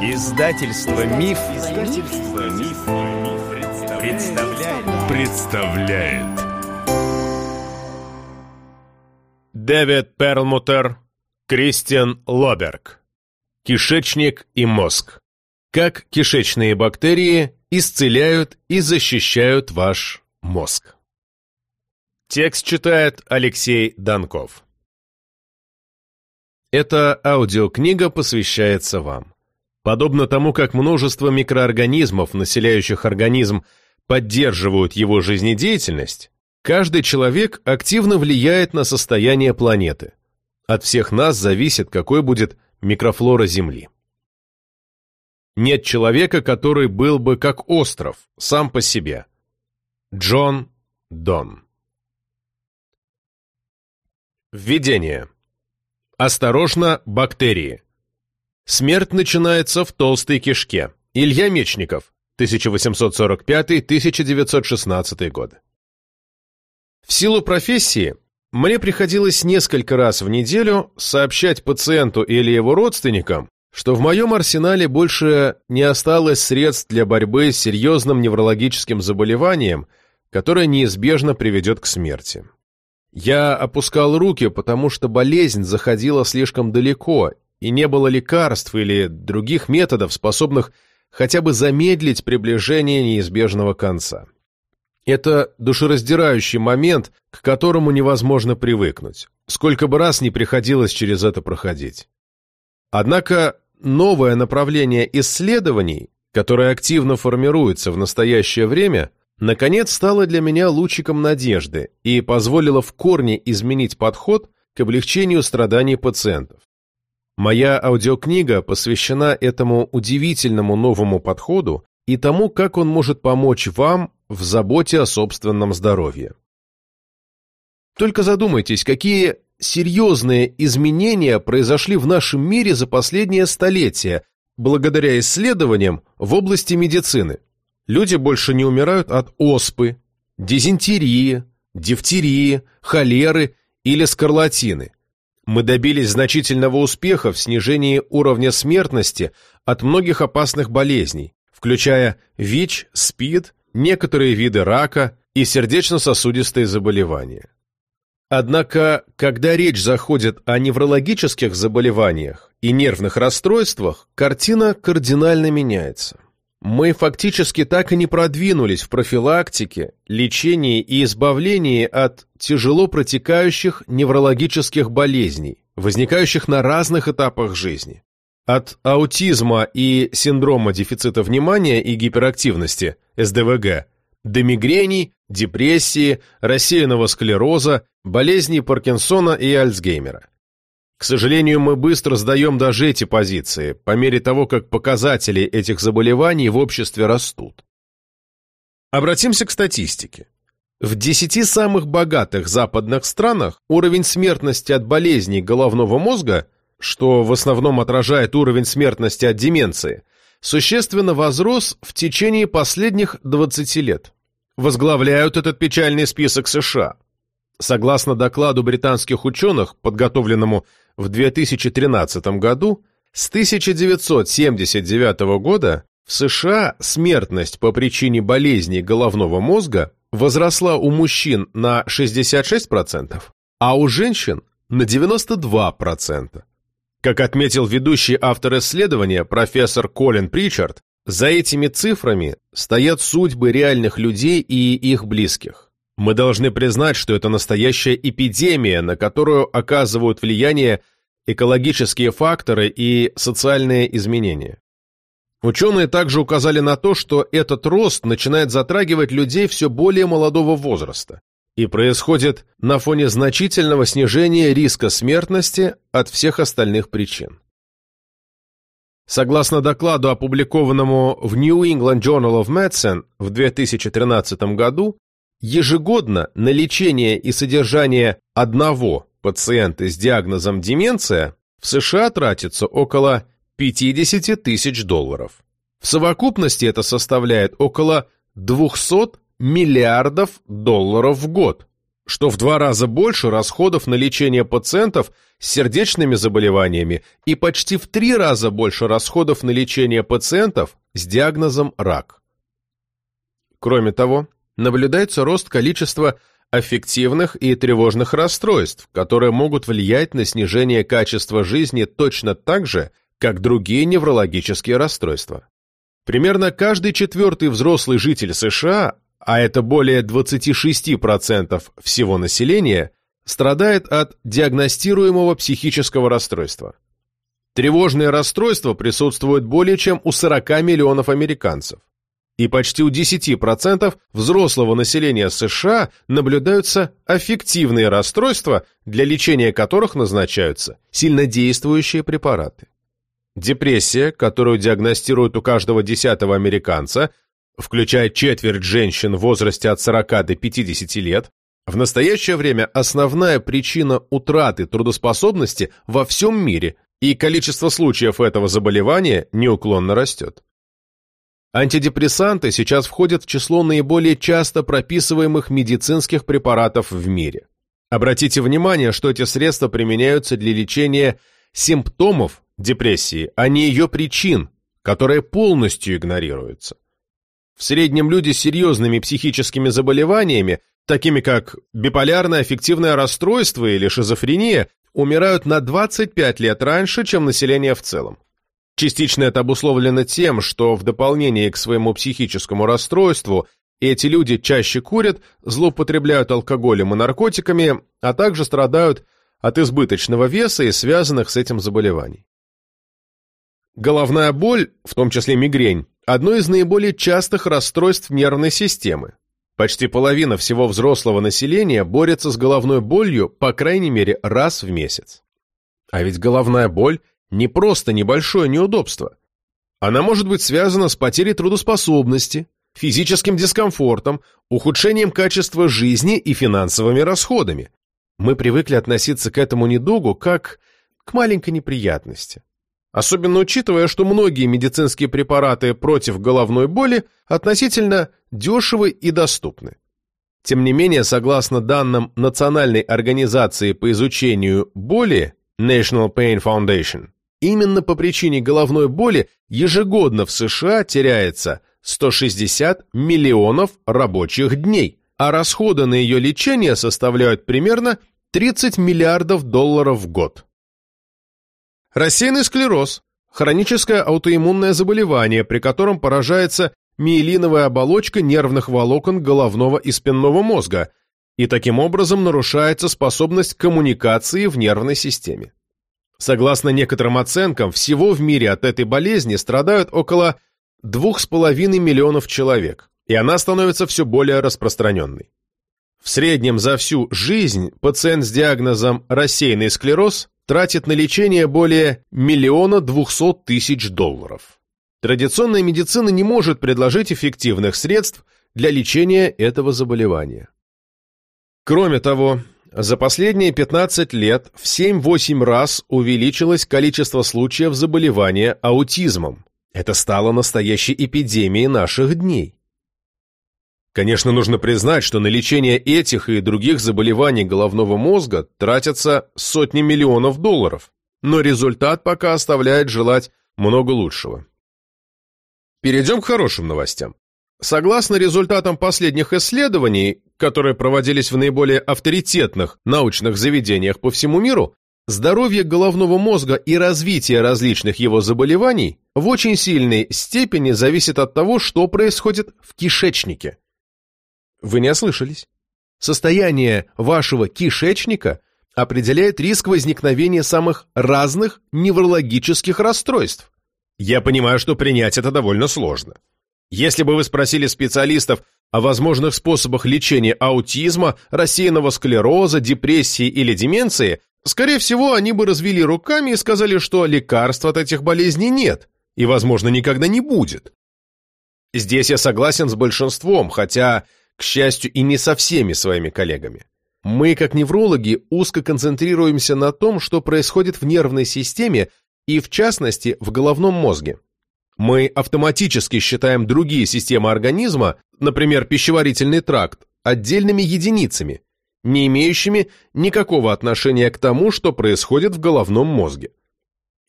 Издательство Миф, Издательство Миф, представляет. представляет. Дэвид Перлмутер, Кристиан Лоберг. Кишечник и мозг. Как кишечные бактерии исцеляют и защищают ваш мозг. Текст читает Алексей Донков. Эта аудиокнига посвящается вам. Подобно тому, как множество микроорганизмов, населяющих организм, поддерживают его жизнедеятельность, каждый человек активно влияет на состояние планеты. От всех нас зависит, какой будет микрофлора Земли. Нет человека, который был бы как остров, сам по себе. Джон Дон Введение. Осторожно, бактерии. Смерть начинается в толстой кишке. Илья Мечников, 1845-1916 годы. В силу профессии мне приходилось несколько раз в неделю сообщать пациенту или его родственникам, что в моем арсенале больше не осталось средств для борьбы с серьезным неврологическим заболеванием, которое неизбежно приведет к смерти. Я опускал руки, потому что болезнь заходила слишком далеко, и не было лекарств или других методов, способных хотя бы замедлить приближение неизбежного конца. Это душераздирающий момент, к которому невозможно привыкнуть, сколько бы раз не приходилось через это проходить. Однако новое направление исследований, которое активно формируется в настоящее время, наконец стало для меня лучиком надежды и позволило в корне изменить подход к облегчению страданий пациентов. Моя аудиокнига посвящена этому удивительному новому подходу и тому, как он может помочь вам в заботе о собственном здоровье. Только задумайтесь, какие серьезные изменения произошли в нашем мире за последнее столетие благодаря исследованиям в области медицины. Люди больше не умирают от оспы, дизентерии, дифтерии, холеры или скарлатины мы добились значительного успеха в снижении уровня смертности от многих опасных болезней, включая ВИЧ, СПИД, некоторые виды рака и сердечно-сосудистые заболевания. Однако, когда речь заходит о неврологических заболеваниях и нервных расстройствах, картина кардинально меняется мы фактически так и не продвинулись в профилактике, лечении и избавлении от тяжело протекающих неврологических болезней, возникающих на разных этапах жизни. От аутизма и синдрома дефицита внимания и гиперактивности, СДВГ, до мигрений, депрессии, рассеянного склероза, болезней Паркинсона и Альцгеймера. К сожалению, мы быстро сдаем даже эти позиции, по мере того, как показатели этих заболеваний в обществе растут. Обратимся к статистике. В 10 самых богатых западных странах уровень смертности от болезней головного мозга, что в основном отражает уровень смертности от деменции, существенно возрос в течение последних 20 лет. Возглавляют этот печальный список США. Согласно докладу британских ученых, подготовленному в 2013 году, с 1979 года в США смертность по причине болезней головного мозга возросла у мужчин на 66%, а у женщин на 92%. Как отметил ведущий автор исследования профессор Колин Причард, за этими цифрами стоят судьбы реальных людей и их близких. Мы должны признать, что это настоящая эпидемия, на которую оказывают влияние экологические факторы и социальные изменения. Ученые также указали на то, что этот рост начинает затрагивать людей все более молодого возраста и происходит на фоне значительного снижения риска смертности от всех остальных причин. Согласно докладу, опубликованному в New England Journal of Medicine в 2013 году, Ежегодно на лечение и содержание одного пациента с диагнозом деменция в США тратится около 50 тысяч долларов. В совокупности это составляет около 200 миллиардов долларов в год, что в два раза больше расходов на лечение пациентов с сердечными заболеваниями и почти в три раза больше расходов на лечение пациентов с диагнозом рак. Кроме того, наблюдается рост количества аффективных и тревожных расстройств, которые могут влиять на снижение качества жизни точно так же, как другие неврологические расстройства. Примерно каждый четвертый взрослый житель США, а это более 26% всего населения, страдает от диагностируемого психического расстройства. Тревожные расстройства присутствуют более чем у 40 миллионов американцев. И почти у 10% взрослого населения США наблюдаются аффективные расстройства, для лечения которых назначаются сильнодействующие препараты. Депрессия, которую диагностируют у каждого десятого американца, включая четверть женщин в возрасте от 40 до 50 лет, в настоящее время основная причина утраты трудоспособности во всем мире, и количество случаев этого заболевания неуклонно растет. Антидепрессанты сейчас входят в число наиболее часто прописываемых медицинских препаратов в мире. Обратите внимание, что эти средства применяются для лечения симптомов депрессии, а не ее причин, которые полностью игнорируются. В среднем люди с серьезными психическими заболеваниями, такими как биполярное аффективное расстройство или шизофрения, умирают на 25 лет раньше, чем население в целом. Частично это обусловлено тем, что в дополнение к своему психическому расстройству эти люди чаще курят, злоупотребляют алкоголем и наркотиками, а также страдают от избыточного веса и связанных с этим заболеваний. Головная боль, в том числе мигрень, одно из наиболее частых расстройств нервной системы. Почти половина всего взрослого населения борется с головной болью по крайней мере раз в месяц. А ведь головная боль не просто небольшое неудобство. Она может быть связана с потерей трудоспособности, физическим дискомфортом, ухудшением качества жизни и финансовыми расходами. Мы привыкли относиться к этому недугу как к маленькой неприятности. Особенно учитывая, что многие медицинские препараты против головной боли относительно дешевы и доступны. Тем не менее, согласно данным Национальной организации по изучению боли National Pain Foundation, именно по причине головной боли ежегодно в США теряется 160 миллионов рабочих дней, а расходы на ее лечение составляют примерно 30 миллиардов долларов в год. Рассеянный склероз – хроническое аутоиммунное заболевание, при котором поражается миелиновая оболочка нервных волокон головного и спинного мозга, и таким образом нарушается способность коммуникации в нервной системе. Согласно некоторым оценкам, всего в мире от этой болезни страдают около 2,5 миллионов человек, и она становится все более распространенной. В среднем за всю жизнь пациент с диагнозом рассеянный склероз тратит на лечение более миллиона двухсот тысяч долларов. Традиционная медицина не может предложить эффективных средств для лечения этого заболевания. Кроме того, за последние 15 лет в 7-8 раз увеличилось количество случаев заболевания аутизмом. Это стало настоящей эпидемией наших дней. Конечно, нужно признать, что на лечение этих и других заболеваний головного мозга тратятся сотни миллионов долларов, но результат пока оставляет желать много лучшего. Перейдем к хорошим новостям. Согласно результатам последних исследований, которые проводились в наиболее авторитетных научных заведениях по всему миру, здоровье головного мозга и развитие различных его заболеваний в очень сильной степени зависит от того, что происходит в кишечнике. Вы не ослышались. Состояние вашего кишечника определяет риск возникновения самых разных неврологических расстройств. Я понимаю, что принять это довольно сложно. Если бы вы спросили специалистов о возможных способах лечения аутизма, рассеянного склероза, депрессии или деменции, скорее всего, они бы развели руками и сказали, что лекарств от этих болезней нет и, возможно, никогда не будет. Здесь я согласен с большинством, хотя к счастью, и не со всеми своими коллегами. Мы, как неврологи, узко концентрируемся на том, что происходит в нервной системе и, в частности, в головном мозге. Мы автоматически считаем другие системы организма, например, пищеварительный тракт, отдельными единицами, не имеющими никакого отношения к тому, что происходит в головном мозге.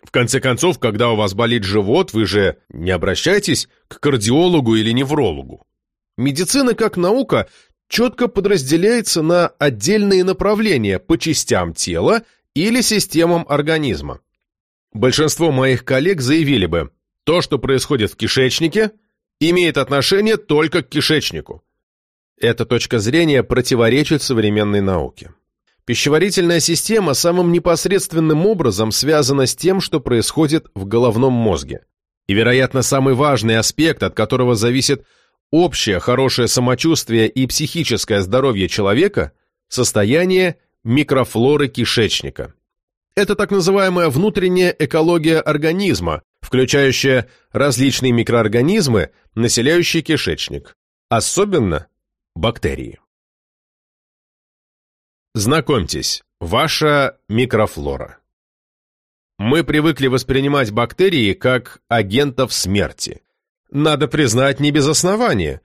В конце концов, когда у вас болит живот, вы же не обращайтесь к кардиологу или неврологу. Медицина как наука четко подразделяется на отдельные направления по частям тела или системам организма. Большинство моих коллег заявили бы, то, что происходит в кишечнике, имеет отношение только к кишечнику. Эта точка зрения противоречит современной науке. Пищеварительная система самым непосредственным образом связана с тем, что происходит в головном мозге. И, вероятно, самый важный аспект, от которого зависит общее хорошее самочувствие и психическое здоровье человека – состояние микрофлоры кишечника. Это так называемая внутренняя экология организма, включающая различные микроорганизмы, населяющие кишечник, особенно бактерии. Знакомьтесь, ваша микрофлора. Мы привыкли воспринимать бактерии как агентов смерти. Надо признать, не без основания.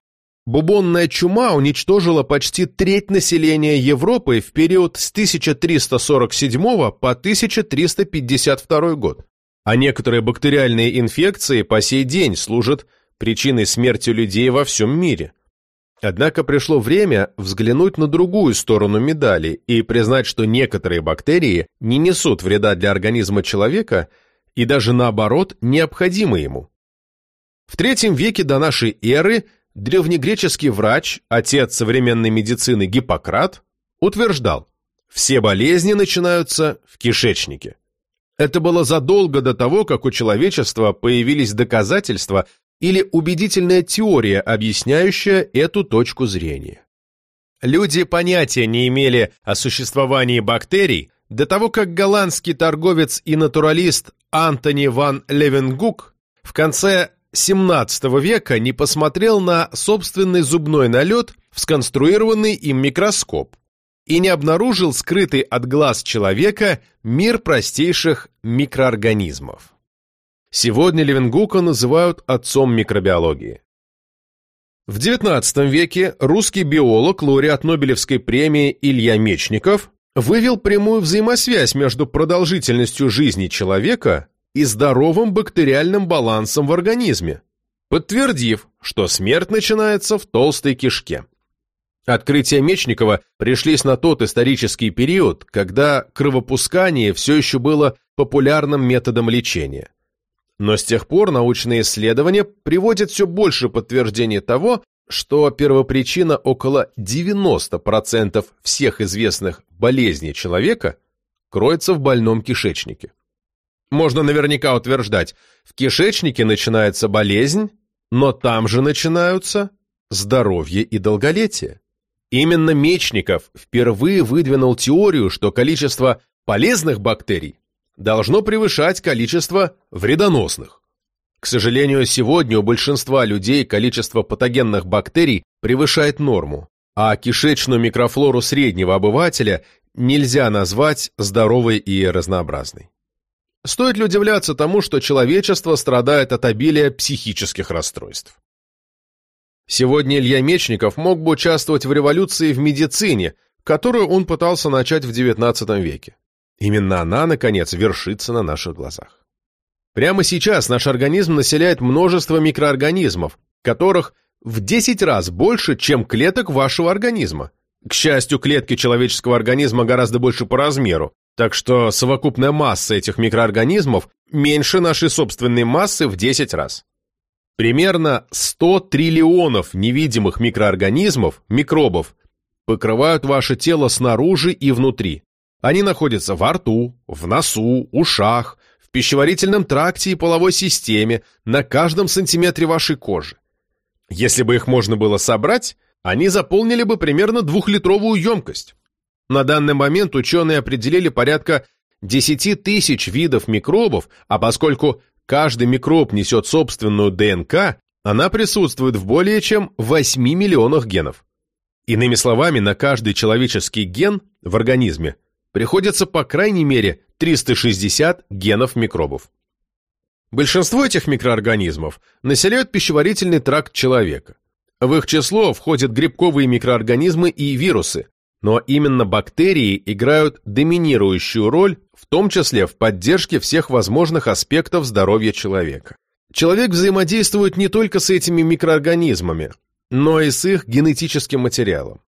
Бубонная чума уничтожила почти треть населения Европы в период с 1347 по 1352 год. А некоторые бактериальные инфекции по сей день служат причиной смерти людей во всем мире. Однако пришло время взглянуть на другую сторону медали и признать, что некоторые бактерии не несут вреда для организма человека и даже наоборот необходимы ему. В третьем веке до нашей эры древнегреческий врач, отец современной медицины Гиппократ, утверждал, все болезни начинаются в кишечнике. Это было задолго до того, как у человечества появились доказательства или убедительная теория, объясняющая эту точку зрения. Люди понятия не имели о существовании бактерий до того, как голландский торговец и натуралист Антони ван Левенгук в конце XVII века не посмотрел на собственный зубной налет в сконструированный им микроскоп и не обнаружил скрытый от глаз человека мир простейших микроорганизмов. Сегодня Левенгука называют отцом микробиологии. В XIX веке русский биолог, лауреат Нобелевской премии Илья Мечников вывел прямую взаимосвязь между продолжительностью жизни человека и здоровым бактериальным балансом в организме, подтвердив, что смерть начинается в толстой кишке. Открытия Мечникова пришлись на тот исторический период, когда кровопускание все еще было популярным методом лечения. Но с тех пор научные исследования приводят все больше подтверждений того, что первопричина около 90% всех известных болезней человека кроется в больном кишечнике. Можно наверняка утверждать, в кишечнике начинается болезнь, но там же начинаются здоровье и долголетие. Именно Мечников впервые выдвинул теорию, что количество полезных бактерий должно превышать количество вредоносных. К сожалению, сегодня у большинства людей количество патогенных бактерий превышает норму, а кишечную микрофлору среднего обывателя нельзя назвать здоровой и разнообразной. Стоит ли удивляться тому, что человечество страдает от обилия психических расстройств? Сегодня Илья Мечников мог бы участвовать в революции в медицине, которую он пытался начать в XIX веке. Именно она, наконец, вершится на наших глазах. Прямо сейчас наш организм населяет множество микроорганизмов, которых в 10 раз больше, чем клеток вашего организма. К счастью, клетки человеческого организма гораздо больше по размеру, так что совокупная масса этих микроорганизмов меньше нашей собственной массы в 10 раз. Примерно 100 триллионов невидимых микроорганизмов, микробов, покрывают ваше тело снаружи и внутри. Они находятся во рту, в носу, ушах, в пищеварительном тракте и половой системе, на каждом сантиметре вашей кожи. Если бы их можно было собрать, они заполнили бы примерно двухлитровую емкость. На данный момент ученые определили порядка 10 тысяч видов микробов, а поскольку каждый микроб несет собственную ДНК, она присутствует в более чем 8 миллионах генов. Иными словами, на каждый человеческий ген в организме приходится по крайней мере 360 генов микробов. Большинство этих микроорганизмов населяют пищеварительный тракт человека. В их число входят грибковые микроорганизмы и вирусы, но именно бактерии играют доминирующую роль, в том числе в поддержке всех возможных аспектов здоровья человека. Человек взаимодействует не только с этими микроорганизмами, но и с их генетическим материалом.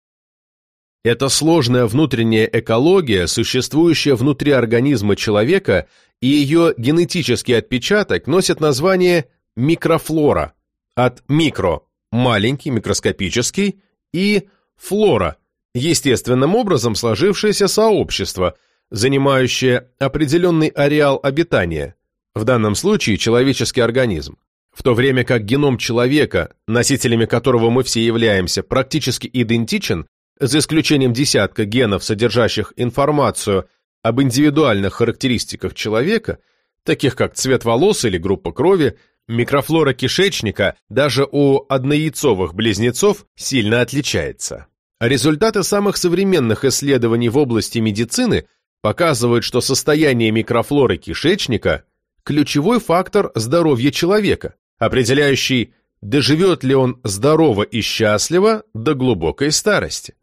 Это сложная внутренняя экология, существующая внутри организма человека, и ее генетический отпечаток носит название микрофлора, от микро – маленький, микроскопический, и флора – естественным образом сложившееся сообщество, занимающее определенный ареал обитания, в данном случае человеческий организм. В то время как геном человека, носителями которого мы все являемся, практически идентичен, за исключением десятка генов, содержащих информацию об индивидуальных характеристиках человека, таких как цвет волос или группа крови, микрофлора кишечника даже у однояйцовых близнецов сильно отличается. Результаты самых современных исследований в области медицины показывают, что состояние микрофлоры кишечника – ключевой фактор здоровья человека, определяющий, доживет ли он здорово и счастливо до глубокой старости.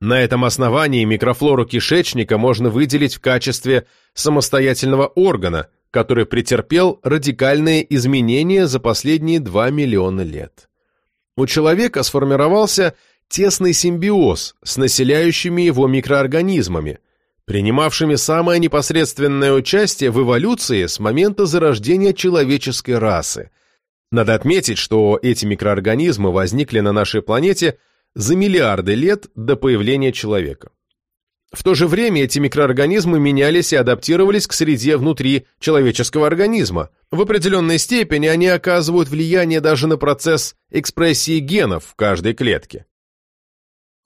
На этом основании микрофлору кишечника можно выделить в качестве самостоятельного органа, который претерпел радикальные изменения за последние 2 миллиона лет. У человека сформировался тесный симбиоз с населяющими его микроорганизмами, принимавшими самое непосредственное участие в эволюции с момента зарождения человеческой расы. Надо отметить, что эти микроорганизмы возникли на нашей планете – за миллиарды лет до появления человека. В то же время эти микроорганизмы менялись и адаптировались к среде внутри человеческого организма. В определенной степени они оказывают влияние даже на процесс экспрессии генов в каждой клетке.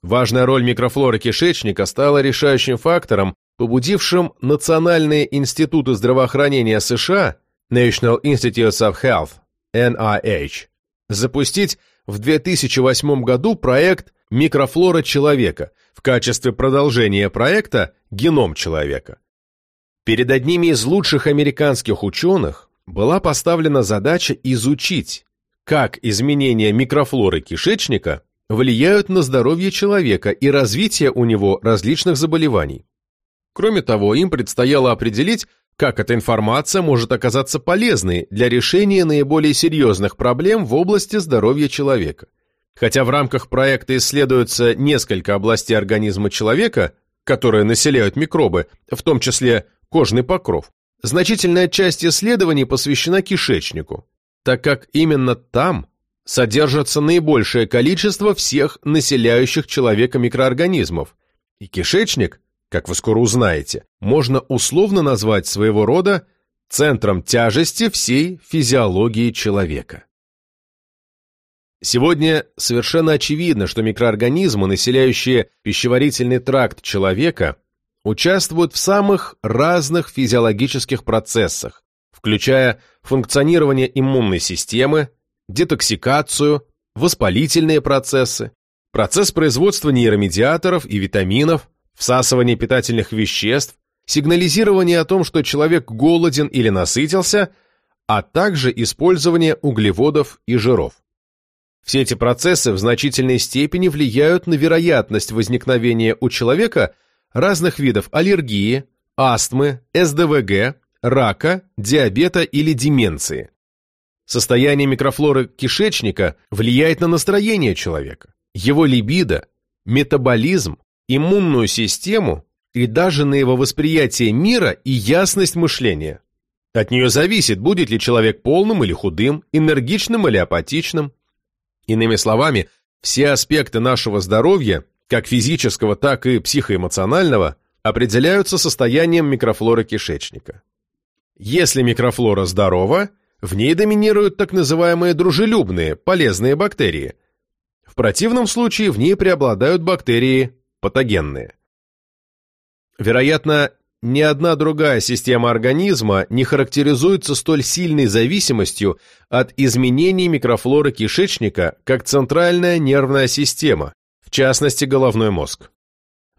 Важная роль микрофлоры кишечника стала решающим фактором, побудившим Национальные институты здравоохранения США National Institutes of Health, NIH, запустить в 2008 году проект «Микрофлора человека» в качестве продолжения проекта «Геном человека». Перед одними из лучших американских ученых была поставлена задача изучить, как изменения микрофлоры кишечника влияют на здоровье человека и развитие у него различных заболеваний. Кроме того, им предстояло определить, как эта информация может оказаться полезной для решения наиболее серьезных проблем в области здоровья человека. Хотя в рамках проекта исследуются несколько областей организма человека, которые населяют микробы, в том числе кожный покров, значительная часть исследований посвящена кишечнику, так как именно там содержится наибольшее количество всех населяющих человека микроорганизмов, и кишечник как вы скоро узнаете, можно условно назвать своего рода центром тяжести всей физиологии человека. Сегодня совершенно очевидно, что микроорганизмы, населяющие пищеварительный тракт человека, участвуют в самых разных физиологических процессах, включая функционирование иммунной системы, детоксикацию, воспалительные процессы, процесс производства нейромедиаторов и витаминов, всасывание питательных веществ, сигнализирование о том, что человек голоден или насытился, а также использование углеводов и жиров. Все эти процессы в значительной степени влияют на вероятность возникновения у человека разных видов аллергии, астмы, СДВГ, рака, диабета или деменции. Состояние микрофлоры кишечника влияет на настроение человека, его либидо, метаболизм, иммунную систему и даже на его восприятие мира и ясность мышления. От нее зависит, будет ли человек полным или худым, энергичным или апатичным. Иными словами, все аспекты нашего здоровья, как физического, так и психоэмоционального, определяются состоянием микрофлоры кишечника. Если микрофлора здорова, в ней доминируют так называемые дружелюбные, полезные бактерии. В противном случае в ней преобладают бактерии патогенные. Вероятно, ни одна другая система организма не характеризуется столь сильной зависимостью от изменений микрофлоры кишечника, как центральная нервная система, в частности головной мозг.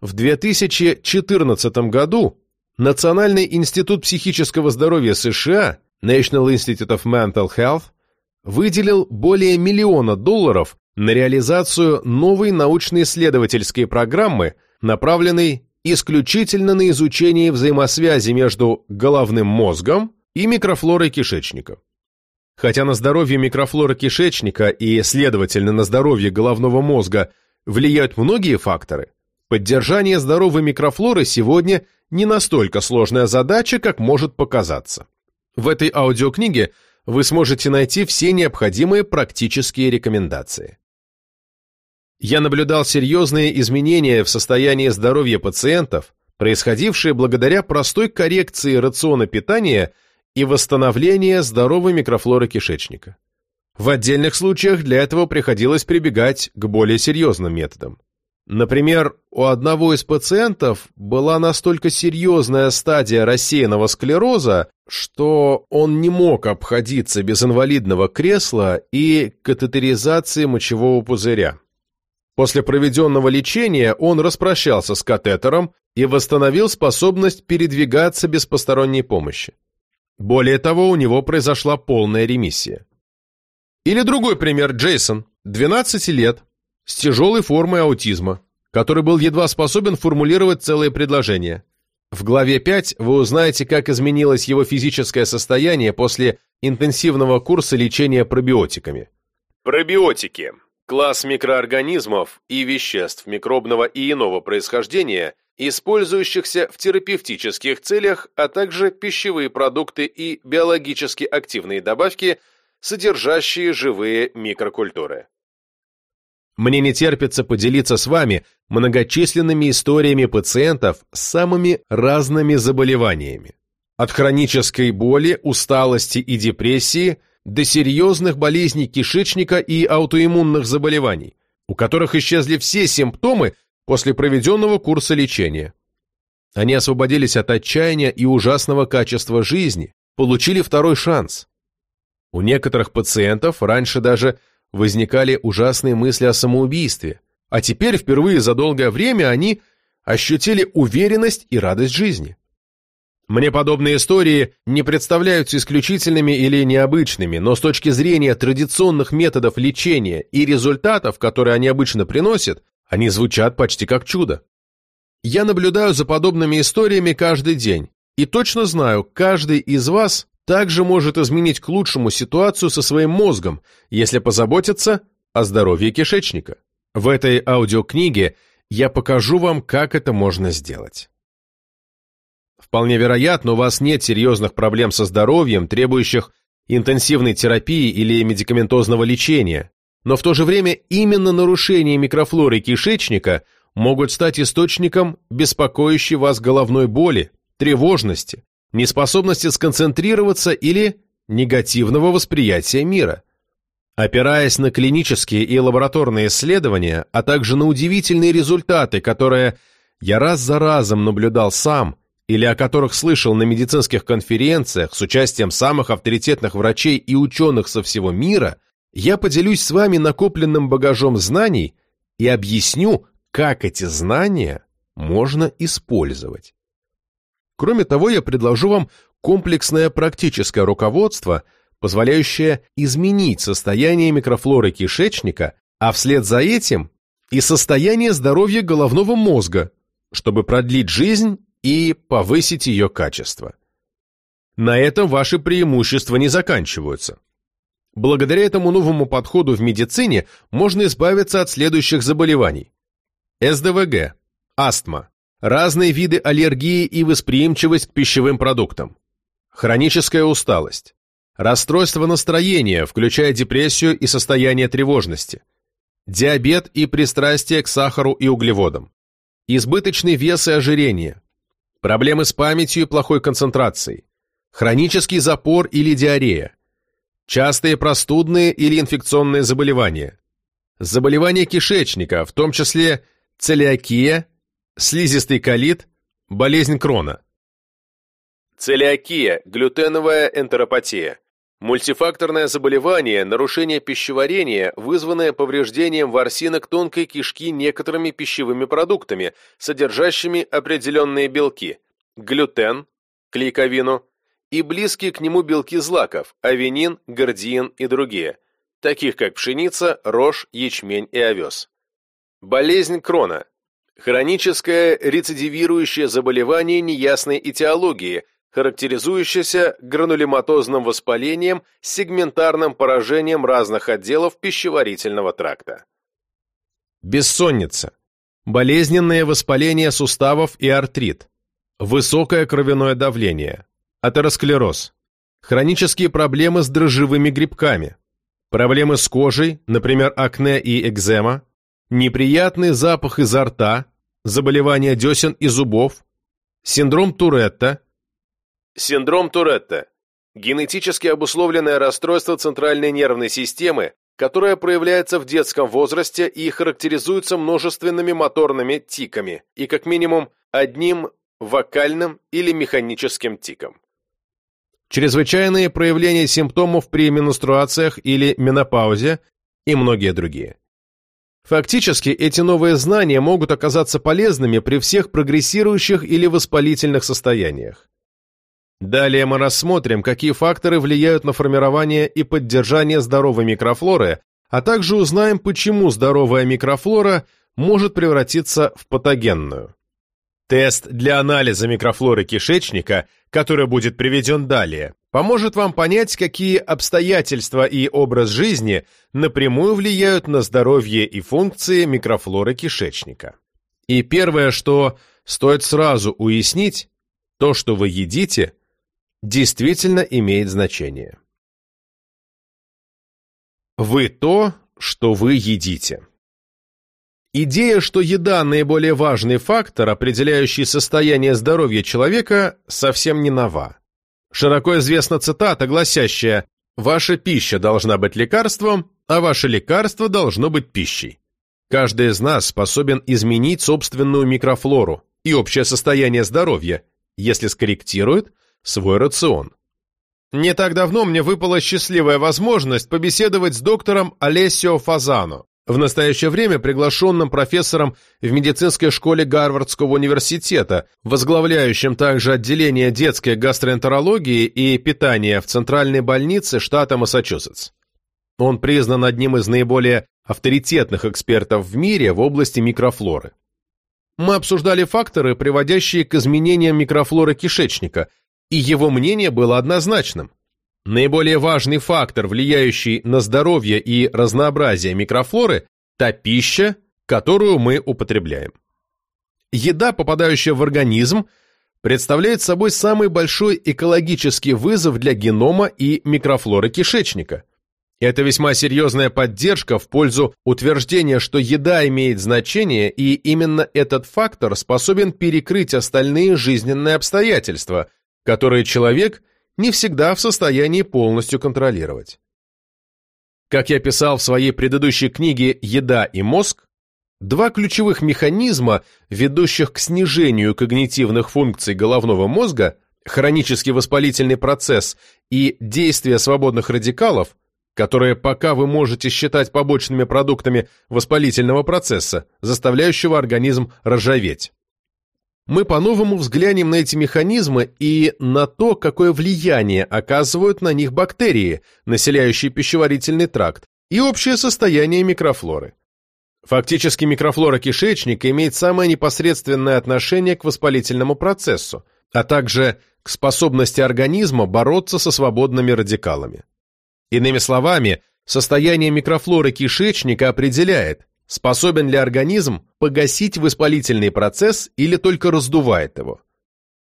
В 2014 году Национальный институт психического здоровья США National Institute of Mental Health выделил более миллиона долларов на реализацию новой научно-исследовательской программы, направленной исключительно на изучение взаимосвязи между головным мозгом и микрофлорой кишечника. Хотя на здоровье микрофлоры кишечника и, следовательно, на здоровье головного мозга влияют многие факторы, поддержание здоровой микрофлоры сегодня не настолько сложная задача, как может показаться. В этой аудиокниге вы сможете найти все необходимые практические рекомендации. Я наблюдал серьезные изменения в состоянии здоровья пациентов, происходившие благодаря простой коррекции рациона питания и восстановления здоровой микрофлоры кишечника. В отдельных случаях для этого приходилось прибегать к более серьезным методам. Например, у одного из пациентов была настолько серьезная стадия рассеянного склероза, что он не мог обходиться без инвалидного кресла и катетеризации мочевого пузыря. После проведенного лечения он распрощался с катетером и восстановил способность передвигаться без посторонней помощи. Более того, у него произошла полная ремиссия. Или другой пример, Джейсон, 12 лет, с тяжелой формой аутизма, который был едва способен формулировать целые предложения. В главе 5 вы узнаете, как изменилось его физическое состояние после интенсивного курса лечения пробиотиками. Пробиотики – класс микроорганизмов и веществ микробного и иного происхождения, использующихся в терапевтических целях, а также пищевые продукты и биологически активные добавки, содержащие живые микрокультуры. Мне не терпится поделиться с вами многочисленными историями пациентов с самыми разными заболеваниями. От хронической боли, усталости и депрессии до серьезных болезней кишечника и аутоиммунных заболеваний, у которых исчезли все симптомы после проведенного курса лечения. Они освободились от отчаяния и ужасного качества жизни, получили второй шанс. У некоторых пациентов раньше даже возникали ужасные мысли о самоубийстве, а теперь впервые за долгое время они ощутили уверенность и радость жизни. Мне подобные истории не представляются исключительными или необычными, но с точки зрения традиционных методов лечения и результатов, которые они обычно приносят, они звучат почти как чудо. Я наблюдаю за подобными историями каждый день и точно знаю, каждый из вас также может изменить к лучшему ситуацию со своим мозгом, если позаботиться о здоровье кишечника. В этой аудиокниге я покажу вам, как это можно сделать. Вполне вероятно, у вас нет серьезных проблем со здоровьем, требующих интенсивной терапии или медикаментозного лечения, но в то же время именно нарушение микрофлоры кишечника могут стать источником беспокоящей вас головной боли, тревожности, неспособности сконцентрироваться или негативного восприятия мира. Опираясь на клинические и лабораторные исследования, а также на удивительные результаты, которые я раз за разом наблюдал сам или о которых слышал на медицинских конференциях с участием самых авторитетных врачей и ученых со всего мира, я поделюсь с вами накопленным багажом знаний и объясню, как эти знания можно использовать. Кроме того, я предложу вам комплексное практическое руководство, позволяющее изменить состояние микрофлоры кишечника, а вслед за этим и состояние здоровья головного мозга, чтобы продлить жизнь и повысить ее качество. На этом ваши преимущества не заканчиваются. Благодаря этому новому подходу в медицине можно избавиться от следующих заболеваний. СДВГ, астма, разные виды аллергии и восприимчивость к пищевым продуктам, хроническая усталость, расстройство настроения, включая депрессию и состояние тревожности, диабет и пристрастие к сахару и углеводам, избыточный вес и ожирение, проблемы с памятью и плохой концентрацией, хронический запор или диарея, частые простудные или инфекционные заболевания, заболевания кишечника, в том числе целиакия, слизистый колит, болезнь Крона. Целиакия, глютеновая энтеропатия. Мультифакторное заболевание, нарушение пищеварения, вызванное повреждением ворсинок тонкой кишки некоторыми пищевыми продуктами, содержащими определенные белки – глютен, клейковину, и близкие к нему белки злаков, авенин, гордиин и другие, таких как пшеница, рожь, ячмень и овес. Болезнь Крона – хроническое рецидивирующее заболевание неясной этиологии, характеризующееся гранулематозным воспалением с сегментарным поражением разных отделов пищеварительного тракта. Бессонница. Болезненное воспаление суставов и артрит. Высокое кровяное давление. Атеросклероз. Хронические проблемы с дрожжевыми грибками. Проблемы с кожей, например, акне и экзема. Неприятный запах изо рта. Заболевания десен и зубов. Синдром Туретта. Синдром Туретта – генетически обусловленное расстройство центральной нервной системы, которое проявляется в детском возрасте и характеризуется множественными моторными тиками и как минимум одним вокальным или механическим тиком. Чрезвычайные проявления симптомов при менструациях или менопаузе и многие другие. Фактически, эти новые знания могут оказаться полезными при всех прогрессирующих или воспалительных состояниях. Далее мы рассмотрим, какие факторы влияют на формирование и поддержание здоровой микрофлоры, а также узнаем, почему здоровая микрофлора может превратиться в патогенную. Тест для анализа микрофлоры кишечника, который будет приведен далее, поможет вам понять, какие обстоятельства и образ жизни напрямую влияют на здоровье и функции микрофлоры кишечника. И первое, что стоит сразу уяснить, то, что вы едите – действительно имеет значение. Вы то, что вы едите. Идея, что еда – наиболее важный фактор, определяющий состояние здоровья человека, совсем не нова. Широко известна цитата, гласящая «Ваша пища должна быть лекарством, а ваше лекарство должно быть пищей». Каждый из нас способен изменить собственную микрофлору и общее состояние здоровья, если скорректирует – свой рацион. Не так давно мне выпала счастливая возможность побеседовать с доктором Олесио Фазано, в настоящее время приглашенным профессором в медицинской школе Гарвардского университета, возглавляющим также отделение детской гастроэнтерологии и питания в Центральной больнице штата Массачусетс. Он признан одним из наиболее авторитетных экспертов в мире в области микрофлоры. Мы обсуждали факторы, приводящие к изменениям микрофлоры кишечника – и его мнение было однозначным. Наиболее важный фактор, влияющий на здоровье и разнообразие микрофлоры – та пища, которую мы употребляем. Еда, попадающая в организм, представляет собой самый большой экологический вызов для генома и микрофлоры кишечника. Это весьма серьезная поддержка в пользу утверждения, что еда имеет значение, и именно этот фактор способен перекрыть остальные жизненные обстоятельства – которые человек не всегда в состоянии полностью контролировать. Как я писал в своей предыдущей книге «Еда и мозг», два ключевых механизма, ведущих к снижению когнитивных функций головного мозга, хронический воспалительный процесс и действие свободных радикалов, которые пока вы можете считать побочными продуктами воспалительного процесса, заставляющего организм ржаветь мы по-новому взглянем на эти механизмы и на то, какое влияние оказывают на них бактерии, населяющие пищеварительный тракт, и общее состояние микрофлоры. Фактически микрофлора кишечника имеет самое непосредственное отношение к воспалительному процессу, а также к способности организма бороться со свободными радикалами. Иными словами, состояние микрофлоры кишечника определяет, Способен ли организм погасить воспалительный процесс или только раздувает его?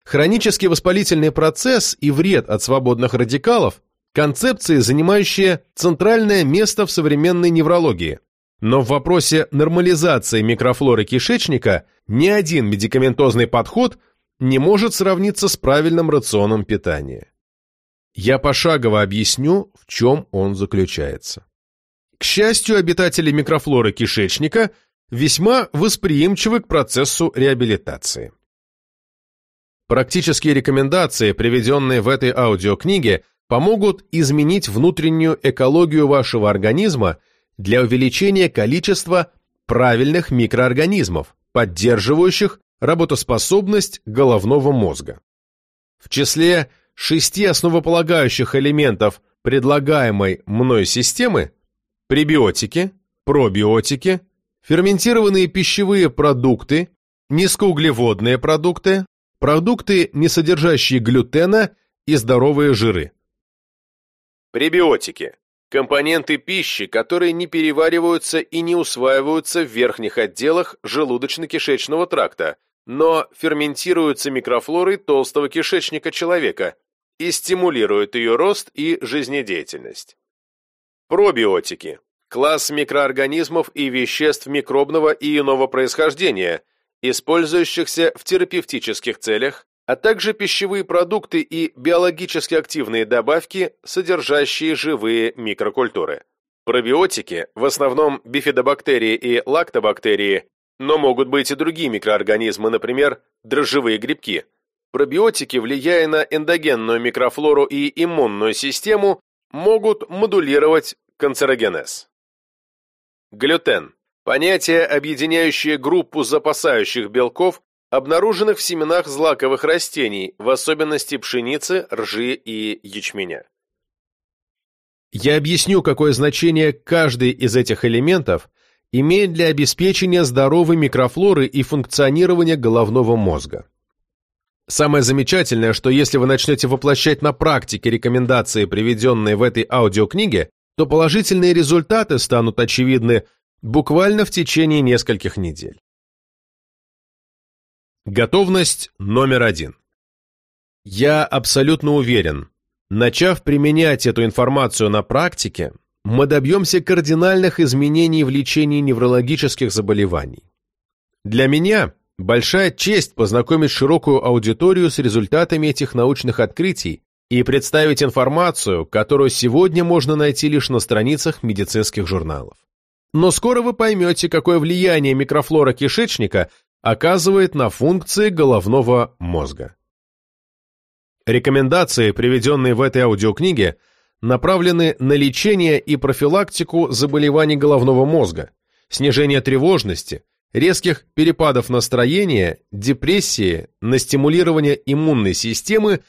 Хронический воспалительный процесс и вред от свободных радикалов – концепции, занимающие центральное место в современной неврологии. Но в вопросе нормализации микрофлоры кишечника ни один медикаментозный подход не может сравниться с правильным рационом питания. Я пошагово объясню, в чем он заключается. К счастью, обитатели микрофлоры кишечника весьма восприимчивы к процессу реабилитации. Практические рекомендации, приведенные в этой аудиокниге, помогут изменить внутреннюю экологию вашего организма для увеличения количества правильных микроорганизмов, поддерживающих работоспособность головного мозга. В числе шести основополагающих элементов предлагаемой мной системы – пребиотики, пробиотики, ферментированные пищевые продукты, низкоуглеводные продукты, продукты, не содержащие глютена и здоровые жиры. Пребиотики – компоненты пищи, которые не перевариваются и не усваиваются в верхних отделах желудочно-кишечного тракта, но ферментируются микрофлорой толстого кишечника человека и стимулируют ее рост и жизнедеятельность. Пробиотики – класс микроорганизмов и веществ микробного и иного происхождения, использующихся в терапевтических целях, а также пищевые продукты и биологически активные добавки, содержащие живые микрокультуры. Пробиотики, в основном бифидобактерии и лактобактерии, но могут быть и другие микроорганизмы, например, дрожжевые грибки. Пробиотики, влияя на эндогенную микрофлору и иммунную систему, могут модулировать канцерогенез. Глютен – понятие, объединяющее группу запасающих белков, обнаруженных в семенах злаковых растений, в особенности пшеницы, ржи и ячменя. Я объясню, какое значение каждый из этих элементов имеет для обеспечения здоровой микрофлоры и функционирования головного мозга. Самое замечательное, что если вы начнете воплощать на практике рекомендации, приведенные в этой аудиокниге, то положительные результаты станут очевидны буквально в течение нескольких недель. Готовность номер один. Я абсолютно уверен, начав применять эту информацию на практике, мы добьемся кардинальных изменений в лечении неврологических заболеваний. Для меня большая честь познакомить широкую аудиторию с результатами этих научных открытий и представить информацию, которую сегодня можно найти лишь на страницах медицинских журналов. Но скоро вы поймете, какое влияние микрофлора кишечника оказывает на функции головного мозга. Рекомендации, приведенные в этой аудиокниге, направлены на лечение и профилактику заболеваний головного мозга, снижение тревожности, резких перепадов настроения, депрессии, на стимулирование иммунной системы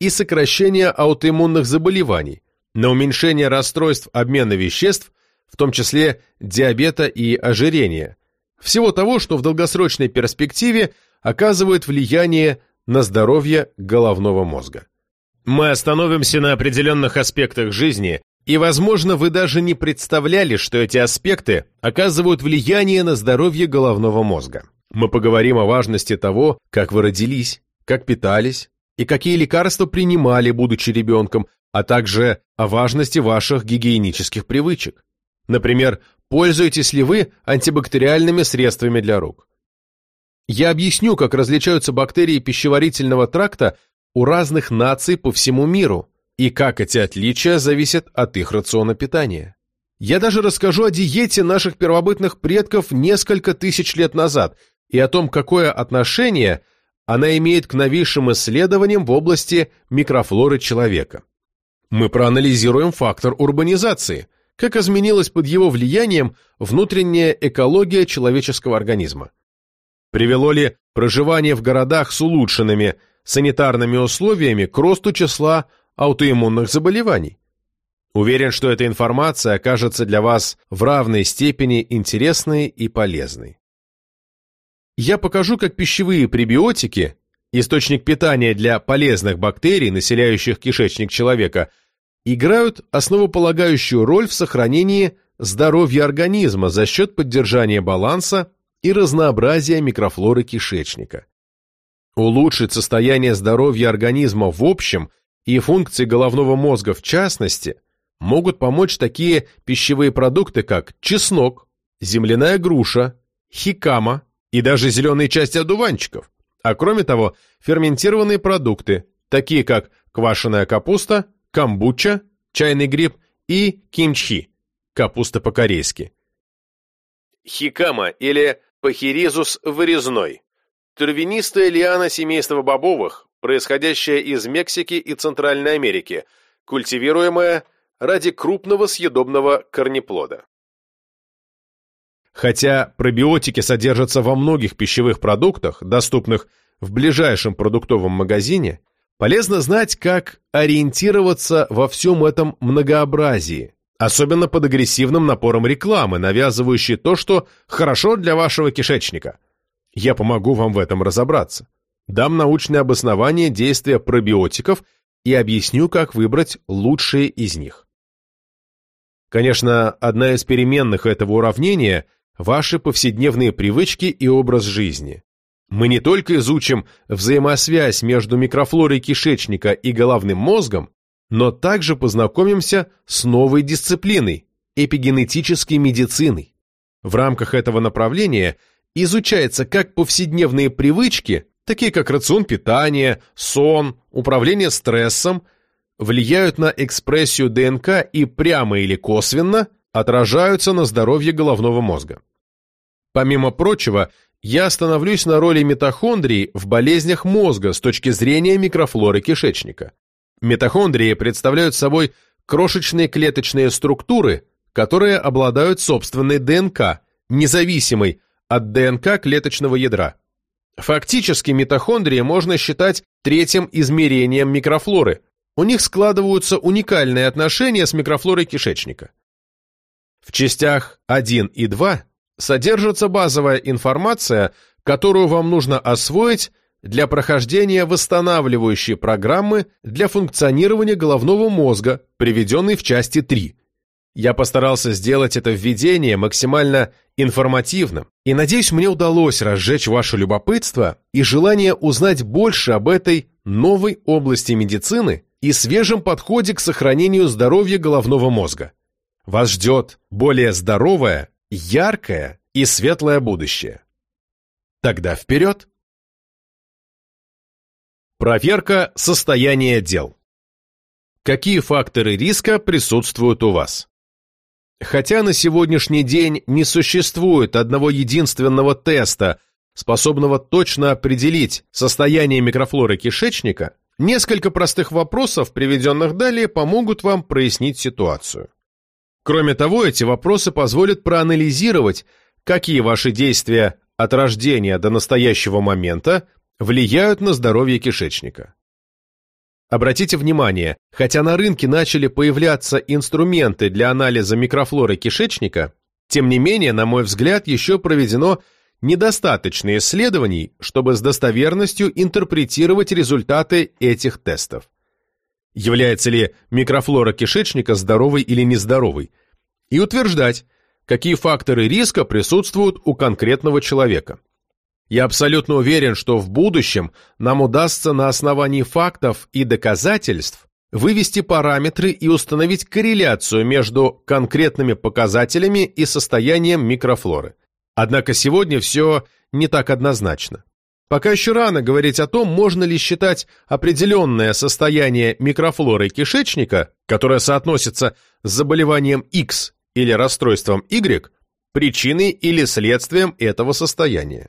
и сокращение аутоиммунных заболеваний, на уменьшение расстройств обмена веществ, в том числе диабета и ожирения, всего того, что в долгосрочной перспективе оказывает влияние на здоровье головного мозга. Мы остановимся на определенных аспектах жизни, и, возможно, вы даже не представляли, что эти аспекты оказывают влияние на здоровье головного мозга. Мы поговорим о важности того, как вы родились, как питались и какие лекарства принимали, будучи ребенком, а также о важности ваших гигиенических привычек. Например, пользуетесь ли вы антибактериальными средствами для рук. Я объясню, как различаются бактерии пищеварительного тракта у разных наций по всему миру и как эти отличия зависят от их рациона питания. Я даже расскажу о диете наших первобытных предков несколько тысяч лет назад и о том, какое отношение она имеет к новейшим исследованиям в области микрофлоры человека. Мы проанализируем фактор урбанизации, как изменилась под его влиянием внутренняя экология человеческого организма. Привело ли проживание в городах с улучшенными санитарными условиями к росту числа аутоиммунных заболеваний. Уверен, что эта информация окажется для вас в равной степени интересной и полезной. Я покажу, как пищевые пребиотики, источник питания для полезных бактерий, населяющих кишечник человека, играют основополагающую роль в сохранении здоровья организма за счет поддержания баланса и разнообразия микрофлоры кишечника. Улучшить состояние здоровья организма в общем и функции головного мозга в частности могут помочь такие пищевые продукты, как чеснок, земляная груша, хикама и даже зеленые части одуванчиков, а кроме того ферментированные продукты, такие как квашеная капуста, камбуча, чайный гриб и кимчи, капуста по-корейски. Хикама или пахиризус вырезной Травянистая лиана семейства бобовых, происходящая из Мексики и Центральной Америки, культивируемая ради крупного съедобного корнеплода. Хотя пробиотики содержатся во многих пищевых продуктах, доступных в ближайшем продуктовом магазине, полезно знать, как ориентироваться во всем этом многообразии, особенно под агрессивным напором рекламы, навязывающей то, что хорошо для вашего кишечника. Я помогу вам в этом разобраться. Дам научное обоснование действия пробиотиков и объясню, как выбрать лучшие из них. Конечно, одна из переменных этого уравнения – ваши повседневные привычки и образ жизни. Мы не только изучим взаимосвязь между микрофлорой кишечника и головным мозгом, но также познакомимся с новой дисциплиной – эпигенетической медициной. В рамках этого направления изучается как повседневные привычки, такие как рацион питания, сон, управление стрессом, влияют на экспрессию ДНК и прямо или косвенно отражаются на здоровье головного мозга. Помимо прочего, я остановлюсь на роли митохондрий в болезнях мозга с точки зрения микрофлоры кишечника. Митохондрии представляют собой крошечные клеточные структуры, которые обладают собственной ДНК, независимой от ДНК клеточного ядра. Фактически митохондрии можно считать третьим измерением микрофлоры. У них складываются уникальные отношения с микрофлорой кишечника. В частях 1 и 2 содержится базовая информация, которую вам нужно освоить для прохождения восстанавливающей программы для функционирования головного мозга, приведенной в части 3. Я постарался сделать это введение максимально информативным, и надеюсь, мне удалось разжечь ваше любопытство и желание узнать больше об этой новой области медицины и свежем подходе к сохранению здоровья головного мозга. Вас ждет более здоровое, яркое и светлое будущее. Тогда вперед! Проверка состояния дел. Какие факторы риска присутствуют у вас? Хотя на сегодняшний день не существует одного единственного теста, способного точно определить состояние микрофлоры кишечника, несколько простых вопросов, приведенных далее, помогут вам прояснить ситуацию. Кроме того, эти вопросы позволят проанализировать, какие ваши действия от рождения до настоящего момента влияют на здоровье кишечника. Обратите внимание, хотя на рынке начали появляться инструменты для анализа микрофлоры кишечника, тем не менее, на мой взгляд, еще проведено недостаточно исследований, чтобы с достоверностью интерпретировать результаты этих тестов. Является ли микрофлора кишечника здоровой или нездоровой, и утверждать, какие факторы риска присутствуют у конкретного человека. Я абсолютно уверен, что в будущем нам удастся на основании фактов и доказательств вывести параметры и установить корреляцию между конкретными показателями и состоянием микрофлоры. Однако сегодня все не так однозначно. Пока еще рано говорить о том, можно ли считать определенное состояние микрофлоры кишечника, которое соотносится с заболеванием X или расстройством Y, причиной или следствием этого состояния.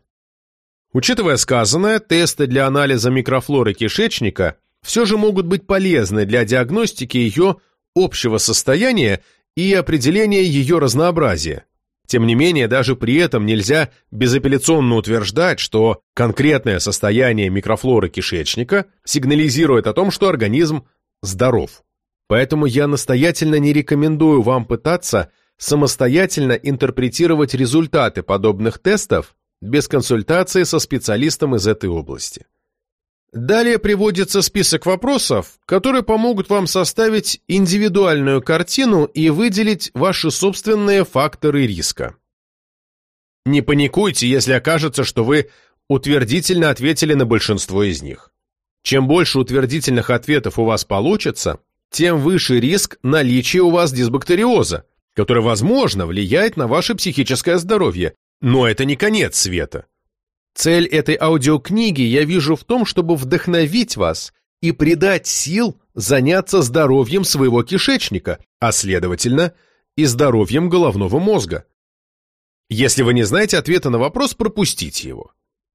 Учитывая сказанное, тесты для анализа микрофлоры кишечника все же могут быть полезны для диагностики ее общего состояния и определения ее разнообразия. Тем не менее, даже при этом нельзя безапелляционно утверждать, что конкретное состояние микрофлоры кишечника сигнализирует о том, что организм здоров. Поэтому я настоятельно не рекомендую вам пытаться самостоятельно интерпретировать результаты подобных тестов без консультации со специалистом из этой области. Далее приводится список вопросов, которые помогут вам составить индивидуальную картину и выделить ваши собственные факторы риска. Не паникуйте, если окажется, что вы утвердительно ответили на большинство из них. Чем больше утвердительных ответов у вас получится, тем выше риск наличия у вас дисбактериоза, который, возможно, влияет на ваше психическое здоровье, но это не конец света. Цель этой аудиокниги я вижу в том, чтобы вдохновить вас и придать сил заняться здоровьем своего кишечника, а следовательно и здоровьем головного мозга. Если вы не знаете ответа на вопрос, пропустите его.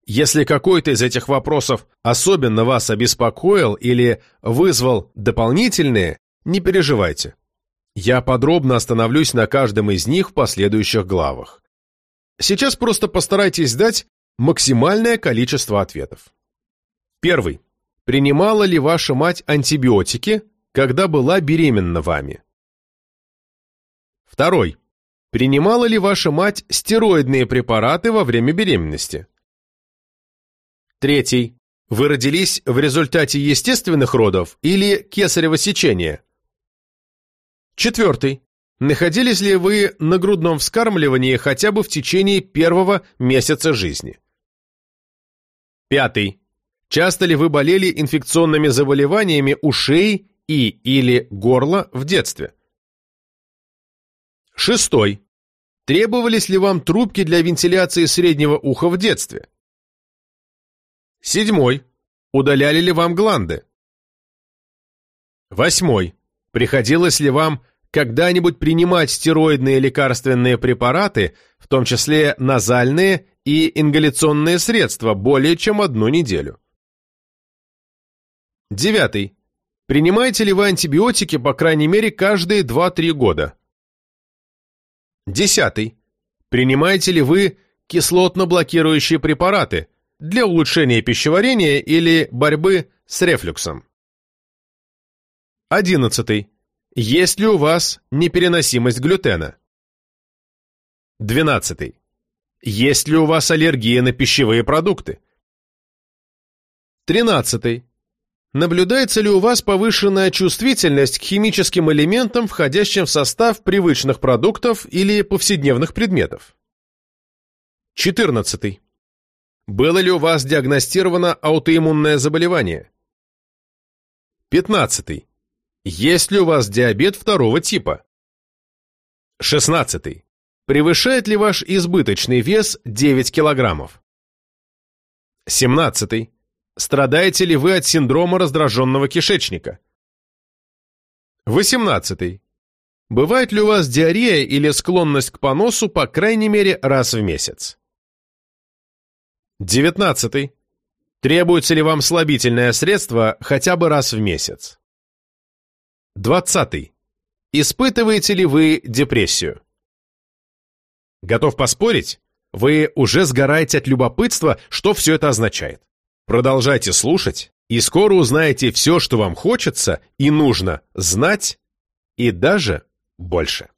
Если какой-то из этих вопросов особенно вас обеспокоил или вызвал дополнительные, не переживайте. Я подробно остановлюсь на каждом из них в последующих главах. Сейчас просто постарайтесь дать максимальное количество ответов. Первый. принимала ли ваша мать антибиотики, когда была беременна вами? Второй. Принимала ли ваша мать стероидные препараты во время беременности? Третий. Вы родились в результате естественных родов или кесарево сечения? Четвертый. Находились ли вы на грудном вскармливании хотя бы в течение первого месяца жизни? Пятый. Часто ли вы болели инфекционными заболеваниями ушей и или горла в детстве? Шестой. Требовались ли вам трубки для вентиляции среднего уха в детстве? Седьмой. Удаляли ли вам гланды? Восьмой. Приходилось ли вам когда-нибудь принимать стероидные лекарственные препараты, в том числе назальные и ингаляционные средства, более чем одну неделю? Девятый. Принимаете ли вы антибиотики, по крайней мере, каждые 2-3 года? Десятый. Принимаете ли вы кислотно-блокирующие препараты для улучшения пищеварения или борьбы с рефлюксом? Одиннадцатый. Есть ли у вас непереносимость глютена? Двенадцатый. Есть ли у вас аллергия на пищевые продукты? Тринадцатый. Наблюдается ли у вас повышенная чувствительность к химическим элементам, входящим в состав привычных продуктов или повседневных предметов? 14. Было ли у вас диагностировано аутоиммунное заболевание? 15. Есть ли у вас диабет второго типа? 16. Превышает ли ваш избыточный вес 9 килограммов? 17. Страдаете ли вы от синдрома раздраженного кишечника? 18. Бывает ли у вас диарея или склонность к поносу по крайней мере раз в месяц? 19. Требуется ли вам слабительное средство хотя бы раз в месяц? 20. Испытываете ли вы депрессию? Готов поспорить? Вы уже сгораете от любопытства, что все это означает. Продолжайте слушать, и скоро узнаете все, что вам хочется и нужно знать, и даже больше.